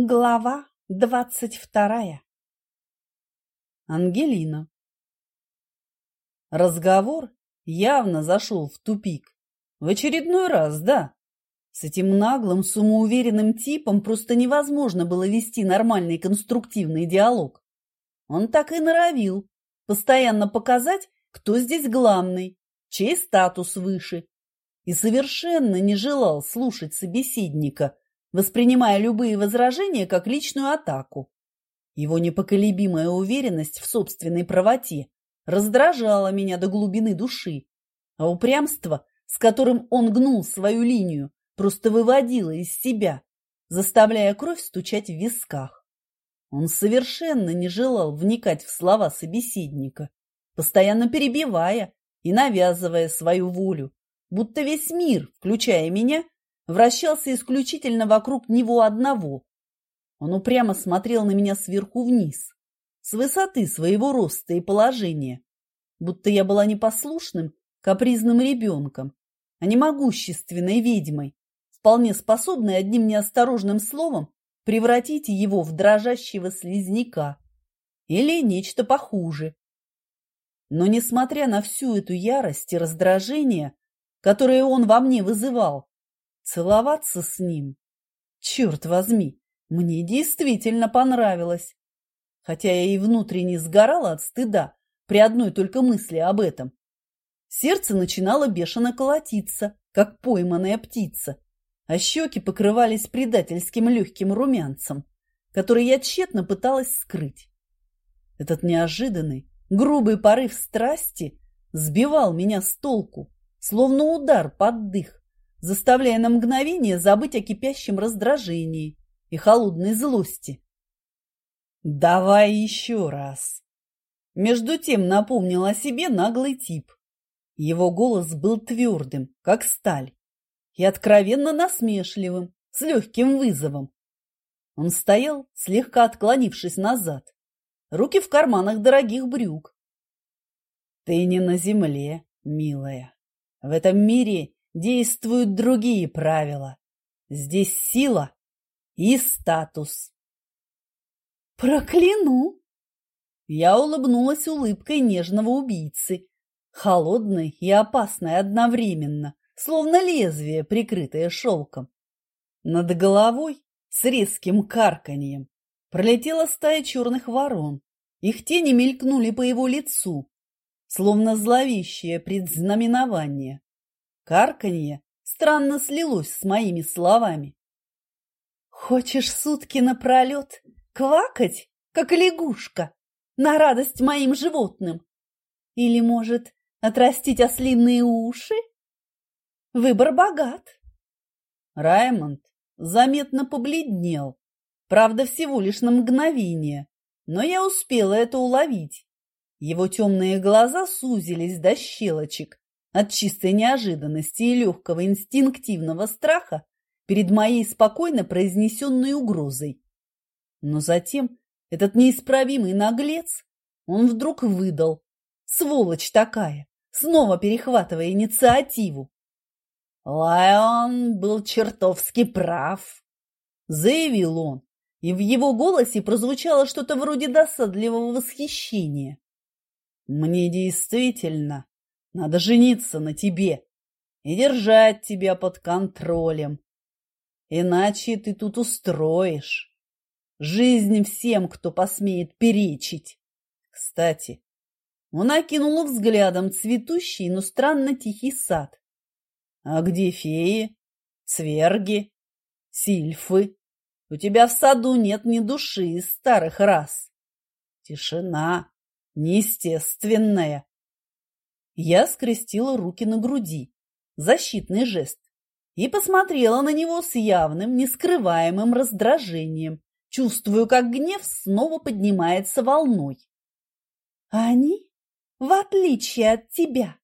Глава двадцать вторая Ангелина Разговор явно зашел в тупик. В очередной раз, да. С этим наглым, самоуверенным типом просто невозможно было вести нормальный конструктивный диалог. Он так и норовил постоянно показать, кто здесь главный, чей статус выше, и совершенно не желал слушать собеседника – воспринимая любые возражения как личную атаку. Его непоколебимая уверенность в собственной правоте раздражала меня до глубины души, а упрямство, с которым он гнул свою линию, просто выводило из себя, заставляя кровь стучать в висках. Он совершенно не желал вникать в слова собеседника, постоянно перебивая и навязывая свою волю, будто весь мир, включая меня, вращался исключительно вокруг него одного. Он упрямо смотрел на меня сверху вниз, с высоты своего роста и положения, будто я была непослушным, капризным ребенком, а не могущественной ведьмой, вполне способной одним неосторожным словом превратить его в дрожащего слизняка или нечто похуже. Но, несмотря на всю эту ярость и раздражение, которые он во мне вызывал, Целоваться с ним? Черт возьми, мне действительно понравилось. Хотя я и внутренне сгорала от стыда при одной только мысли об этом. Сердце начинало бешено колотиться, как пойманная птица, а щеки покрывались предательским легким румянцем, который я тщетно пыталась скрыть. Этот неожиданный, грубый порыв страсти сбивал меня с толку, словно удар под дых заставляя на мгновение забыть о кипящем раздражении и холодной злости. «Давай еще раз!» Между тем напомнил о себе наглый тип. Его голос был твердым, как сталь, и откровенно насмешливым, с легким вызовом. Он стоял, слегка отклонившись назад, руки в карманах дорогих брюк. «Ты не на земле, милая. В этом мире действуют другие правила. Здесь сила и статус. Прокляну! Я улыбнулась улыбкой нежного убийцы, холодной и опасной одновременно, словно лезвие, прикрытое шелком. Над головой с резким карканьем пролетела стая черных ворон. Их тени мелькнули по его лицу, словно зловещее предзнаменование. Карканье странно слилось с моими словами. «Хочешь сутки напролет квакать, как лягушка, на радость моим животным? Или, может, отрастить ослиные уши? Выбор богат». Раймонд заметно побледнел, правда, всего лишь на мгновение, но я успела это уловить. Его темные глаза сузились до щелочек, от чистой неожиданности и легкого инстинктивного страха перед моей спокойно произнесенной угрозой. Но затем этот неисправимый наглец, он вдруг выдал. Сволочь такая, снова перехватывая инициативу. Лайон был чертовски прав, заявил он, и в его голосе прозвучало что-то вроде досадливого восхищения. Мне действительно надо жениться на тебе и держать тебя под контролем. Иначе ты тут устроишь. Жизнь всем, кто посмеет перечить. Кстати, он окинул взглядом цветущий, но странно тихий сад. А где феи, цверги, сильфы? У тебя в саду нет ни души из старых рас. Тишина неестественная. Я скрестила руки на груди, защитный жест, и посмотрела на него с явным, нескрываемым раздражением, чувствую, как гнев снова поднимается волной. Они, в отличие от тебя,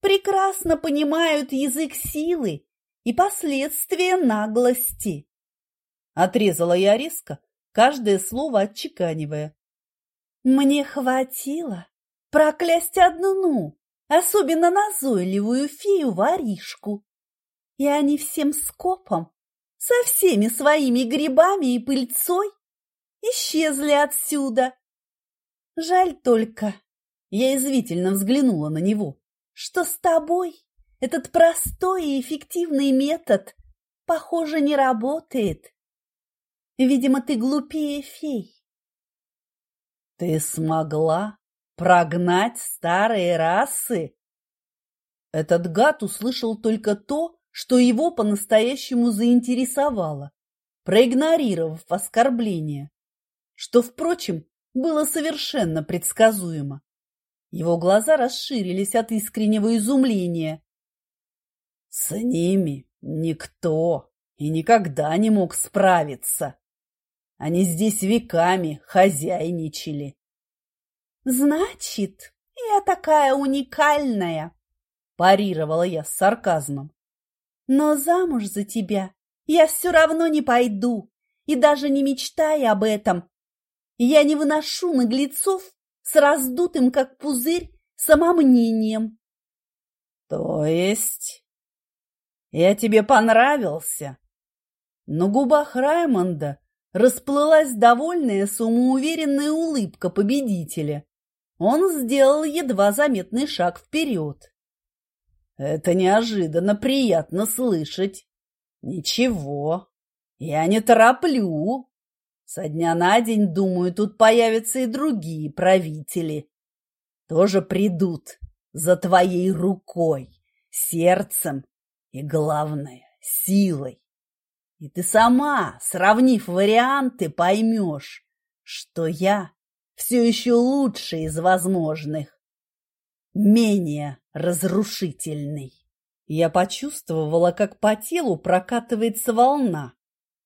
прекрасно понимают язык силы и последствия наглости. Отрезала я резко, каждое слово отчеканивая. Мне хватило проклясть одну, особенно назойливую фею-воришку. И они всем скопом со всеми своими грибами и пыльцой исчезли отсюда. Жаль только, я извительно взглянула на него, что с тобой этот простой и эффективный метод, похоже, не работает. Видимо, ты глупее фей. Ты смогла прогнать старые расы? Этот гад услышал только то, что его по-настоящему заинтересовало, проигнорировав оскорбление, что, впрочем, было совершенно предсказуемо. Его глаза расширились от искреннего изумления. С ними никто и никогда не мог справиться. Они здесь веками хозяйничали. «Значит, я такая уникальная!» – парировала я с сарказмом. Но замуж за тебя я все равно не пойду, и даже не мечтай об этом. Я не выношу наглецов с раздутым, как пузырь, самомнением. То есть я тебе понравился? На губах Раймонда расплылась довольная самоуверенная улыбка победителя. Он сделал едва заметный шаг вперед. Это неожиданно приятно слышать. Ничего, я не тороплю. Со дня на день, думаю, тут появятся и другие правители. Тоже придут за твоей рукой, сердцем и, главное, силой. И ты сама, сравнив варианты, поймешь, что я все еще лучший из возможных менее разрушительный. Я почувствовала, как по телу прокатывается волна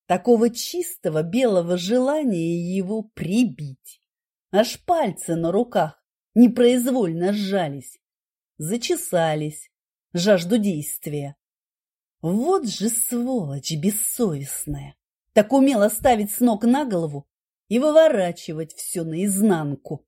такого чистого белого желания его прибить. Аж пальцы на руках непроизвольно сжались, зачесались, жажду действия. Вот же сволочь бессовестная! Так умела ставить с ног на голову и выворачивать все наизнанку.